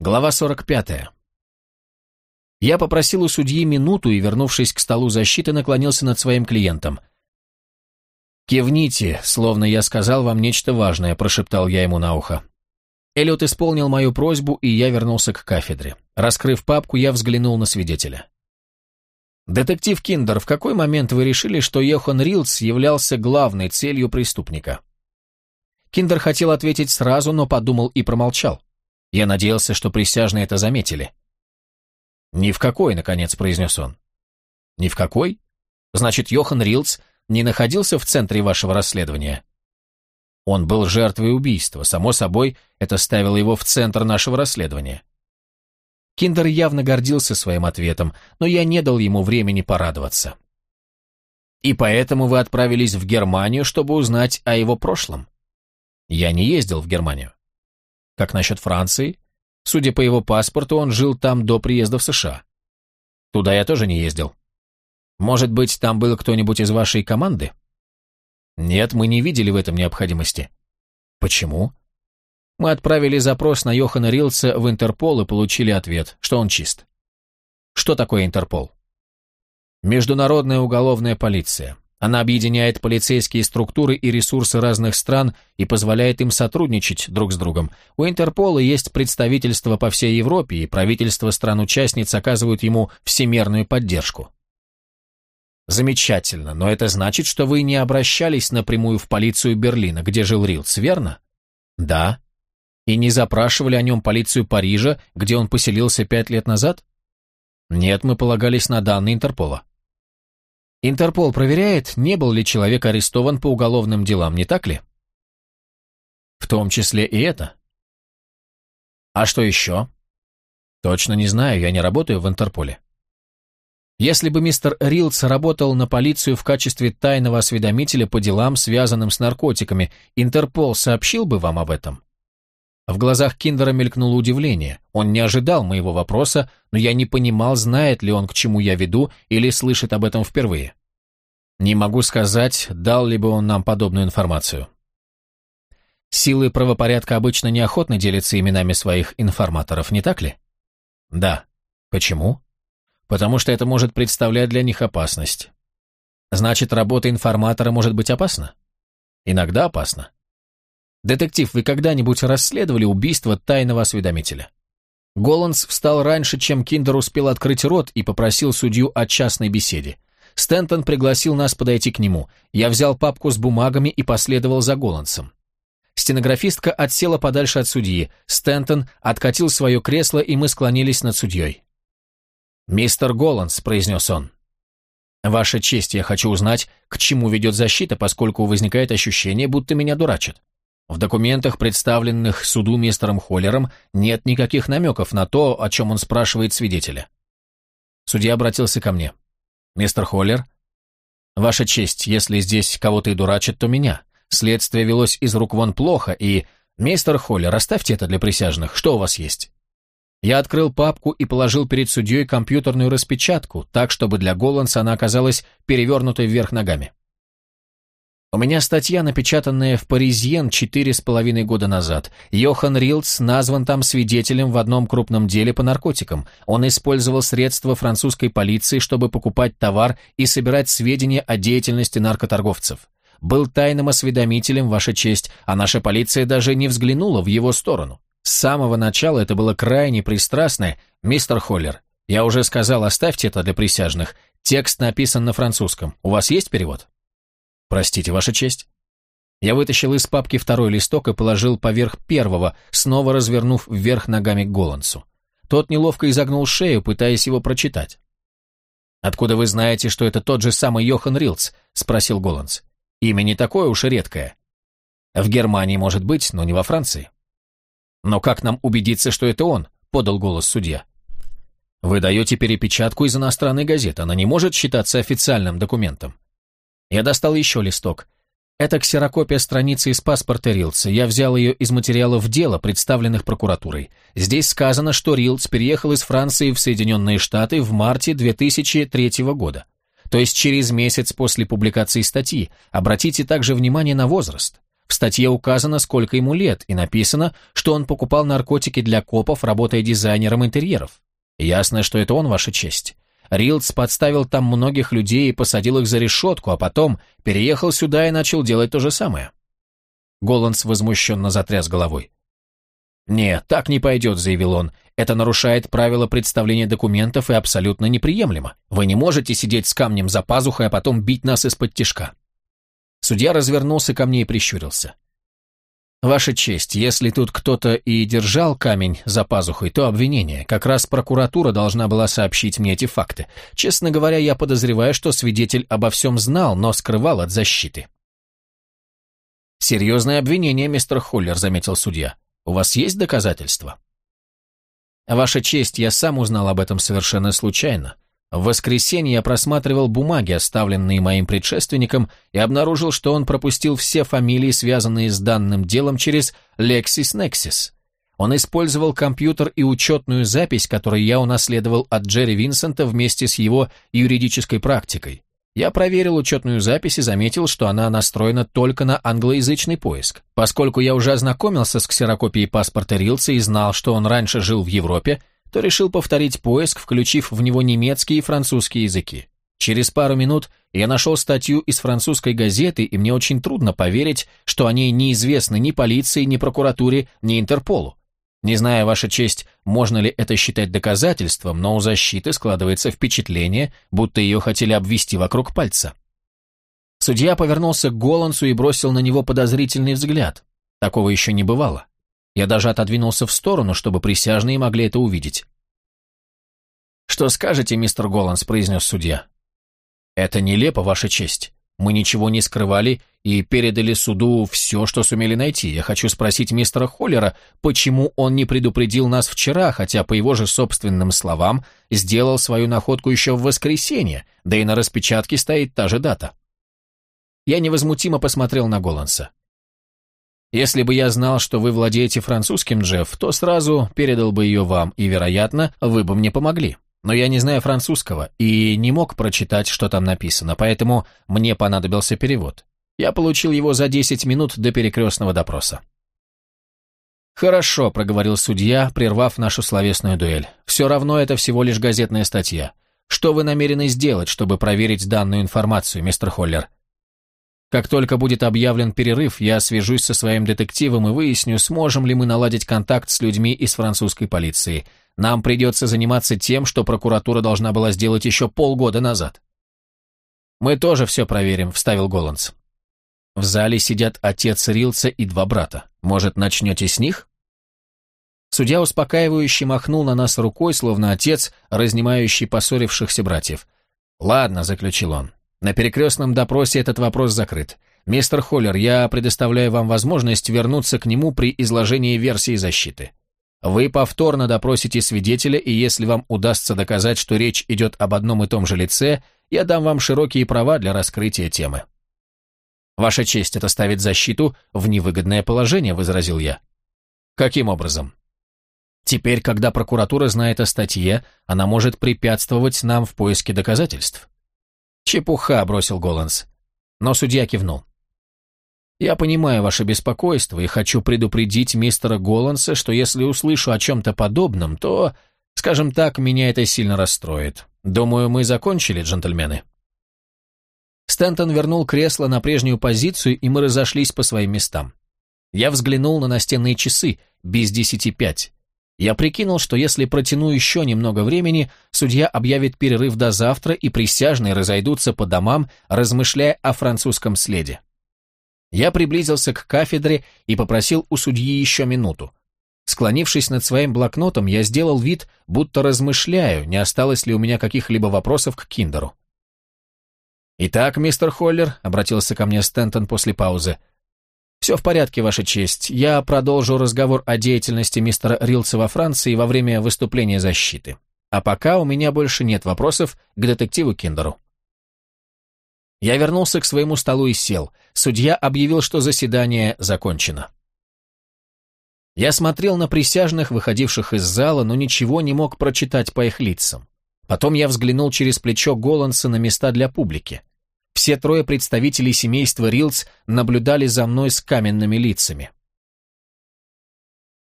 Глава 45. Я попросил у судьи минуту и, вернувшись к столу защиты, наклонился над своим клиентом. «Кивните, словно я сказал вам нечто важное», – прошептал я ему на ухо. Эллиот исполнил мою просьбу, и я вернулся к кафедре. Раскрыв папку, я взглянул на свидетеля. «Детектив Киндер, в какой момент вы решили, что Йохан Рилдс являлся главной целью преступника?» Киндер хотел ответить сразу, но подумал и промолчал. Я надеялся, что присяжные это заметили. «Ни в какой», — наконец произнес он. «Ни в какой? Значит, Йохан Рилц не находился в центре вашего расследования?» Он был жертвой убийства. Само собой, это ставило его в центр нашего расследования. Киндер явно гордился своим ответом, но я не дал ему времени порадоваться. «И поэтому вы отправились в Германию, чтобы узнать о его прошлом?» «Я не ездил в Германию». Как насчет Франции? Судя по его паспорту, он жил там до приезда в США. Туда я тоже не ездил. Может быть, там был кто-нибудь из вашей команды? Нет, мы не видели в этом необходимости. Почему? Мы отправили запрос на Йохана Рилса в Интерпол и получили ответ, что он чист. Что такое Интерпол? Международная уголовная полиция. Она объединяет полицейские структуры и ресурсы разных стран и позволяет им сотрудничать друг с другом. У Интерпола есть представительство по всей Европе, и правительства стран-участниц оказывают ему всемерную поддержку. Замечательно, но это значит, что вы не обращались напрямую в полицию Берлина, где жил Рилс, верно? Да. И не запрашивали о нем полицию Парижа, где он поселился пять лет назад? Нет, мы полагались на данные Интерпола. Интерпол проверяет, не был ли человек арестован по уголовным делам, не так ли? В том числе и это. А что еще? Точно не знаю, я не работаю в Интерполе. Если бы мистер Рилдс работал на полицию в качестве тайного осведомителя по делам, связанным с наркотиками, Интерпол сообщил бы вам об этом? В глазах Киндера мелькнуло удивление. Он не ожидал моего вопроса, но я не понимал, знает ли он, к чему я веду, или слышит об этом впервые. Не могу сказать, дал ли бы он нам подобную информацию. Силы правопорядка обычно неохотно делятся именами своих информаторов, не так ли? Да. Почему? Потому что это может представлять для них опасность. Значит, работа информатора может быть опасна? Иногда опасна. «Детектив, вы когда-нибудь расследовали убийство тайного осведомителя?» Голанц встал раньше, чем Киндер успел открыть рот и попросил судью о частной беседе. Стентон пригласил нас подойти к нему. Я взял папку с бумагами и последовал за Голанцем. Стенографистка отсела подальше от судьи. Стентон откатил свое кресло, и мы склонились над судьей. «Мистер Голанц», — произнес он, — «Ваша честь, я хочу узнать, к чему ведет защита, поскольку возникает ощущение, будто меня дурачат. В документах, представленных суду мистером Холлером, нет никаких намеков на то, о чем он спрашивает свидетеля. Судья обратился ко мне. «Мистер Холлер?» «Ваша честь, если здесь кого-то и дурачат, то меня. Следствие велось из рук вон плохо, и... Мистер Холлер, оставьте это для присяжных. Что у вас есть?» Я открыл папку и положил перед судьей компьютерную распечатку, так, чтобы для Голландса она оказалась перевернутой вверх ногами. У меня статья, напечатанная в Паризьен четыре с половиной года назад. Йохан Рилдс назван там свидетелем в одном крупном деле по наркотикам. Он использовал средства французской полиции, чтобы покупать товар и собирать сведения о деятельности наркоторговцев. Был тайным осведомителем, Ваша честь, а наша полиция даже не взглянула в его сторону. С самого начала это было крайне пристрастное. Мистер Холлер, я уже сказал, оставьте это для присяжных. Текст написан на французском. У вас есть перевод? «Простите, Ваша честь». Я вытащил из папки второй листок и положил поверх первого, снова развернув вверх ногами к Голанцу. Тот неловко изогнул шею, пытаясь его прочитать. «Откуда вы знаете, что это тот же самый Йохан Рилц?» — спросил Голанц. «Имя не такое уж и редкое. В Германии, может быть, но не во Франции». «Но как нам убедиться, что это он?» — подал голос судья. «Вы даете перепечатку из иностранной газеты. Она не может считаться официальным документом. Я достал еще листок. Это ксерокопия страницы из паспорта Рилдса. Я взял ее из материалов дела, представленных прокуратурой. Здесь сказано, что Рилдс переехал из Франции в Соединенные Штаты в марте 2003 года. То есть через месяц после публикации статьи. Обратите также внимание на возраст. В статье указано, сколько ему лет, и написано, что он покупал наркотики для копов, работая дизайнером интерьеров. Ясно, что это он, ваша честь. Рилц подставил там многих людей и посадил их за решетку, а потом переехал сюда и начал делать то же самое. Голанц возмущенно затряс головой. «Нет, так не пойдет», — заявил он. «Это нарушает правила представления документов и абсолютно неприемлемо. Вы не можете сидеть с камнем за пазухой, а потом бить нас исподтишка». Судья развернулся ко мне и прищурился. «Ваша честь, если тут кто-то и держал камень за пазухой, то обвинение. Как раз прокуратура должна была сообщить мне эти факты. Честно говоря, я подозреваю, что свидетель обо всем знал, но скрывал от защиты». «Серьезное обвинение, мистер Холлер», — заметил судья. У вас есть доказательства? Ваша честь, я сам узнал об этом совершенно случайно. В воскресенье я просматривал бумаги, оставленные моим предшественником, и обнаружил, что он пропустил все фамилии, связанные с данным делом, через LexisNexis. Он использовал компьютер и учетную запись, которую я унаследовал от Джерри Винсента вместе с его юридической практикой. Я проверил учетную запись и заметил, что она настроена только на англоязычный поиск. Поскольку я уже ознакомился с ксерокопией паспорта Рилса и знал, что он раньше жил в Европе, то решил повторить поиск, включив в него немецкий и французский языки. Через пару минут я нашел статью из французской газеты, и мне очень трудно поверить, что о ней неизвестны ни полиции, ни прокуратуре, ни Интерполу. Не знаю, Ваша честь, можно ли это считать доказательством, но у защиты складывается впечатление, будто ее хотели обвести вокруг пальца. Судья повернулся к Голландсу и бросил на него подозрительный взгляд. Такого еще не бывало. Я даже отодвинулся в сторону, чтобы присяжные могли это увидеть. «Что скажете, мистер Голанц?» – произнес судья. «Это нелепо, Ваша честь. Мы ничего не скрывали и передали суду все, что сумели найти. Я хочу спросить мистера Холлера, почему он не предупредил нас вчера, хотя, по его же собственным словам, сделал свою находку еще в воскресенье, да и на распечатке стоит та же дата. Я невозмутимо посмотрел на Голландса. Если бы я знал, что вы владеете французским, Джефф, то сразу передал бы ее вам, и, вероятно, вы бы мне помогли но я не знаю французского и не мог прочитать, что там написано, поэтому мне понадобился перевод. Я получил его за 10 минут до перекрестного допроса. «Хорошо», — проговорил судья, прервав нашу словесную дуэль. «Все равно это всего лишь газетная статья. Что вы намерены сделать, чтобы проверить данную информацию, мистер Холлер?» Как только будет объявлен перерыв, я свяжусь со своим детективом и выясню, сможем ли мы наладить контакт с людьми из французской полиции. Нам придется заниматься тем, что прокуратура должна была сделать еще полгода назад. «Мы тоже все проверим», — вставил Голанц. В зале сидят отец Рилса и два брата. Может, начнете с них? Судья успокаивающе махнул на нас рукой, словно отец, разнимающий поссорившихся братьев. «Ладно», — заключил он, — «на перекрестном допросе этот вопрос закрыт. Мистер Холлер, я предоставляю вам возможность вернуться к нему при изложении версии защиты. Вы повторно допросите свидетеля, и если вам удастся доказать, что речь идет об одном и том же лице, я дам вам широкие права для раскрытия темы. Ваша честь, это ставит защиту в невыгодное положение, возразил я. Каким образом? Теперь, когда прокуратура знает о статье, она может препятствовать нам в поиске доказательств. Чепуха, бросил Голанц. Но судья кивнул. Я понимаю ваше беспокойство и хочу предупредить мистера Голанца, что если услышу о чем-то подобном, то, скажем так, меня это сильно расстроит. Думаю, мы закончили, джентльмены». Стэнтон вернул кресло на прежнюю позицию, и мы разошлись по своим местам. Я взглянул на настенные часы, без десяти пять. Я прикинул, что если протяну еще немного времени, судья объявит перерыв до завтра, и присяжные разойдутся по домам, размышляя о французском следе. Я приблизился к кафедре и попросил у судьи еще минуту. Склонившись над своим блокнотом, я сделал вид, будто размышляю, не осталось ли у меня каких-либо вопросов к Киндеру. «Итак, мистер Холлер», — обратился ко мне Стентон после паузы, — «все в порядке, Ваша честь. Я продолжу разговор о деятельности мистера Рилса во Франции во время выступления защиты. А пока у меня больше нет вопросов к детективу Киндеру». Я вернулся к своему столу и сел. Судья объявил, что заседание закончено. Я смотрел на присяжных, выходивших из зала, но ничего не мог прочитать по их лицам. Потом я взглянул через плечо Голландса на места для публики. Все трое представителей семейства Рилдс наблюдали за мной с каменными лицами.